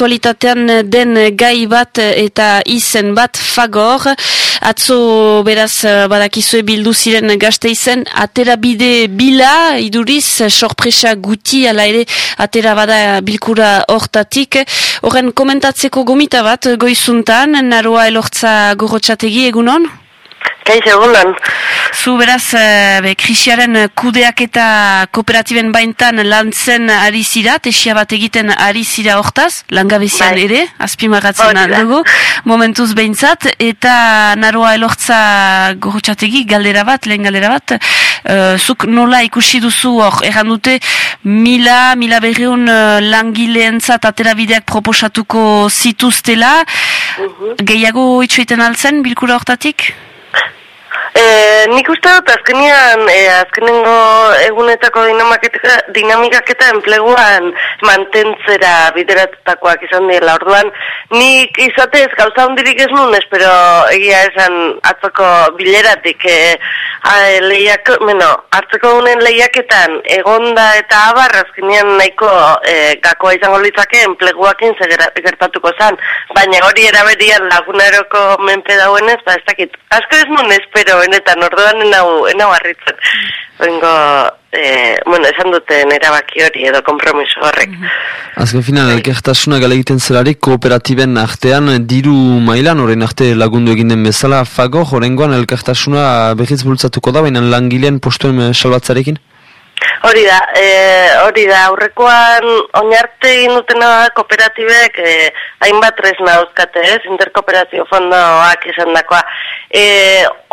aktualitatean den gai bat eta izen bat fagor. Atzo beraz badakizue bildu ziren gazte izen, atera bide bila, iduriz, sorpresa guti, ala ere, atera bada bilkura hortatik. Horren komentatzeko gomita bat goizuntan, naroa elortza gorotxategi egunon? Kaixo, egunon. Zu beraz, eh, be, krisiaren kudeak eta kooperatiben baintan lantzen ari zira, tesia bat egiten ari zira hortaz, langabezian bai. ere, azpimagatzen dugu, momentuz behintzat, eta naroa elortza gorotxategi, galdera bat, lehen galdera bat, uh, zuk nola ikusi duzu hor, erran dute, mila, mila berriun uh, langileentzat aterabideak proposatuko zituztela, uh gehiago itxoiten altzen, bilkura hortatik? E, nik uste dut azkenian, e, azkenengo egunetako dinamikak eta enpleguan mantentzera bideratutakoak izan dira. Orduan, nik izatez gauza hondirik ez nun, espero egia esan atzoko bileratik e, a, lehiak, bueno, hartzeko unen lehiaketan egonda eta abar azkenian nahiko e, gakoa izango litzake enpleguakin gertatuko zan. Baina hori eraberian lagunaroko menpe dauenez, ba ez dakit. Asko ez nun espero benetan orduan enau, enau arritzen. Bengo, eh, bueno, esan duten erabaki hori edo kompromiso horrek. Azken final, bai. elkertasuna gale egiten zelarik kooperatiben artean diru mailan, horrein arte lagundu egin den bezala, fago, horrengoan elkertasuna behiz bultzatuko da, baina langilean postuen salbatzarekin? Hori da, e, hori da, aurrekoan oinarte egin dutena kooperatibek e, hainbat tresna euskate, ez, interkooperazio fondoak izan dakoa. E,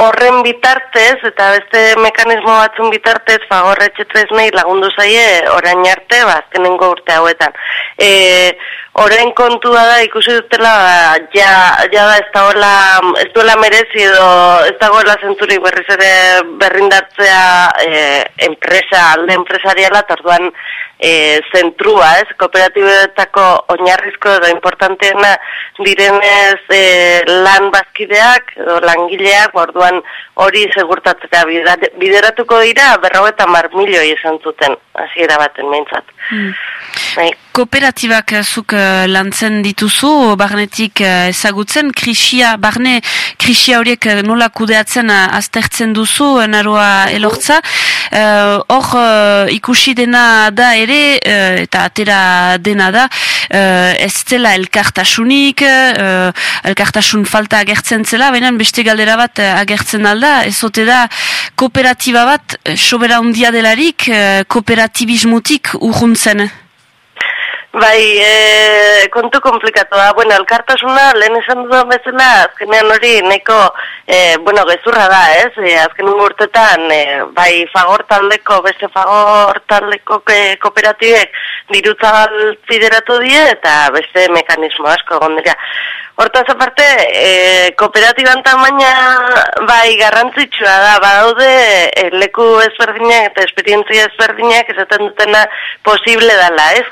horren bitartez, eta beste mekanismo batzun bitartez, fagorretxe tresnei lagundu zaie, orain arte, ba, azkenengo urte hauetan. E, Horen kontua da ikusi dutela ja, ja da ez dagoela ez duela merezi edo ez dagoela zentzurik berriz ere berrindartzea e, enpresa, alde enpresariala, tarduan e, zentrua, ez, kooperatibetako oinarrizko edo importanteena direnez e, lan bazkideak edo langileak, orduan hori segurtatzea bideratuko dira berro eta mar milioi esan zuten, hasiera baten meintzat. Hmm. Bai. Kooperatibak zuk uh, lantzen dituzu, barnetik uh, ezagutzen, krisia, barne krisia horiek nola kudeatzen uh, aztertzen duzu, naroa elortza. Hor uh, ikusi dena da ere, uh, eta atera dena da, uh, ez zela elkartasunik, uh, elkartasun falta agertzen zela, baina beste galdera bat agertzen alda, ez ote da kooperatiba bat, sobera undia delarik, uh, kooperatibismutik urruntzen. Bai, e, kontu komplikatu da. Bueno, elkartasuna, lehen esan dudan bezala, azkenean hori neko, e, bueno, gezurra da, ez? E, azken urtetan, e, bai, fagor taldeko, beste fagor taldeko kooperatibek dirutza fideratu die, eta beste mekanismo asko gondira. Hortaz aparte, e, kooperatiban tamaina bai garrantzitsua da, badaude e, leku ezberdinak eta esperientzia ezberdinak esaten dutena posible dela, ez?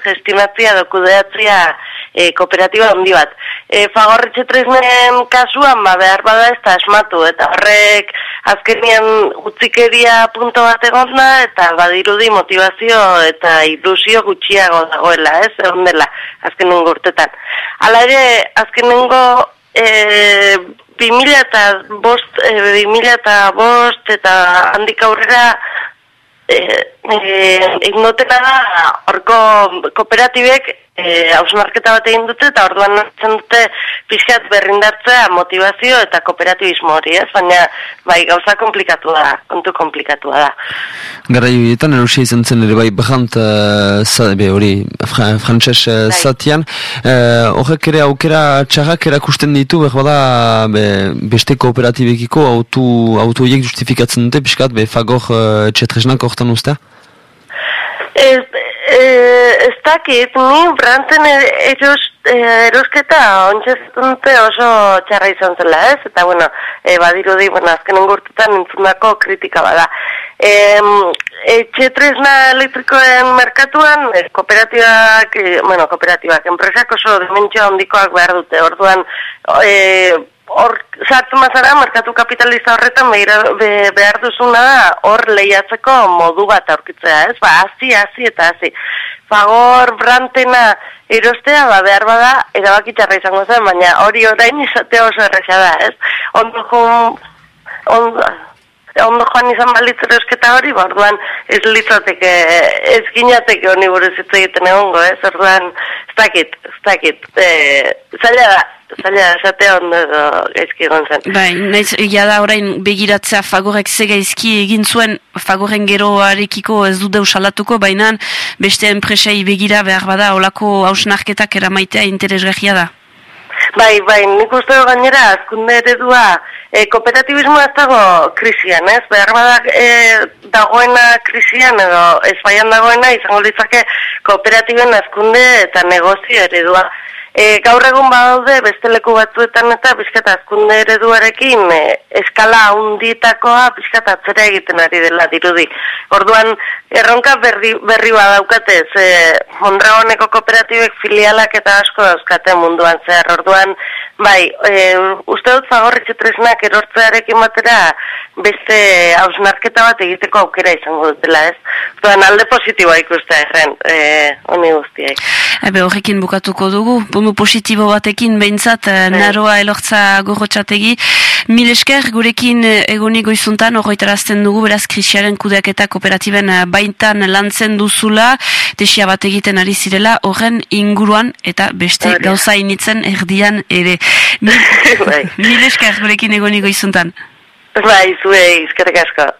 Gestimatzia dokudeatzia e, kooperatiba handi bat. E, Fagorritxe tresnen kasuan, ba, behar bada ez da esmatu, eta horrek azkenian utzikeria punto bat egona, eta badirudi motivazio eta ilusio gutxiago dagoela, ez? Egon dela, azkenen gurtetan. Hala ere, azkenengo e, 2000 eta bost, e, 2000 eta bost, eta handik aurrera, e, e, da, orko kooperatibek eh ausnarketa bat egin dute eta orduan hartzen dute pixkat berrindartzea motivazio eta kooperatibismo hori, ez? Baina bai gauza komplikatua da, kontu komplikatua da. Gara joietan, erusia izan zen ere bai behant uh, hori frantxez uh, zatian uh, horrek ere aukera txarrak erakusten ditu behar bada be, beste kooperatibekiko autu, autoiek justifikatzen dute pixkat, be fagor uh, txetresnak hortan ustea? Ez, Eh, ez dakit, ni brantzen eros, eh, erosketa ontsa oso txarra izan zela ez, eta bueno, e, badiru di, bueno, azken engurtetan entzundako kritika bada. E, etxetresna elektrikoen merkatuan, e, kooperatibak, e, bueno, kooperatibak, enpresak oso dimentsio handikoak behar dute, orduan, e, hor sartu mazara, merkatu kapitalista horretan behira, be, behar duzuna da hor lehiatzeko modu bat aurkitzea, ez? Ba, hazi, hazi eta hazi. Fagor, brantena, erostea, ba, behar bada, erabakitzarra izango zen, baina hori orain izatea oso erresa da, ez? Ondo jun, ondo, ondo joan izan balitz erosketa hori, ba, orduan ez litzateke, ez ginateke honi buruz egiten egongo, ez? Orduan, ez dakit, ez dakit, e, zaila da, zaila esate ondo gaizki egon zen. Bai, naiz, ja da orain begiratzea fagorek ze gaizki egin zuen fagoren geroarekiko ez du deus alatuko, baina beste enpresei begira behar bada olako hausnarketak eramaitea interesgahia da. Bai, bai, nik uste gainera azkunde eredua e, kooperatibismo ez dago krisian, ez? Behar bada e, dagoena krisian edo ez baian dagoena izango ditzake kooperatiben azkunde eta negozio eredua. E, gaur egun badaude beste leku batzuetan eta bizkata azkunde ereduarekin e, eskala hunditakoa bizkata atzera egiten ari dela dirudi. Orduan erronka berri, berri badaukatez, e, Mondragoneko kooperatibek filialak eta asko dauzkate munduan zehar. Orduan, bai, e, uste dut fagorritxe tresnak erortzearekin batera beste hausnarketa bat egiteko aukera izango dutela ez. Orduan alde positiboa ikustea erren, e, honi guztiak. Ebe horrekin bukatuko dugu, puntu positibo batekin behintzat eh, bai. naroa elortza gorrotxategi. Mil gurekin eh, egoni goizuntan horretarazten dugu beraz krisiaren kudeak eta kooperatiben eh, baintan lantzen duzula, desia bat egiten ari zirela horren inguruan eta beste gauza initzen erdian ere. Mil, bai. mil gurekin egoni goizuntan. Bai, zuei, izkerrik asko.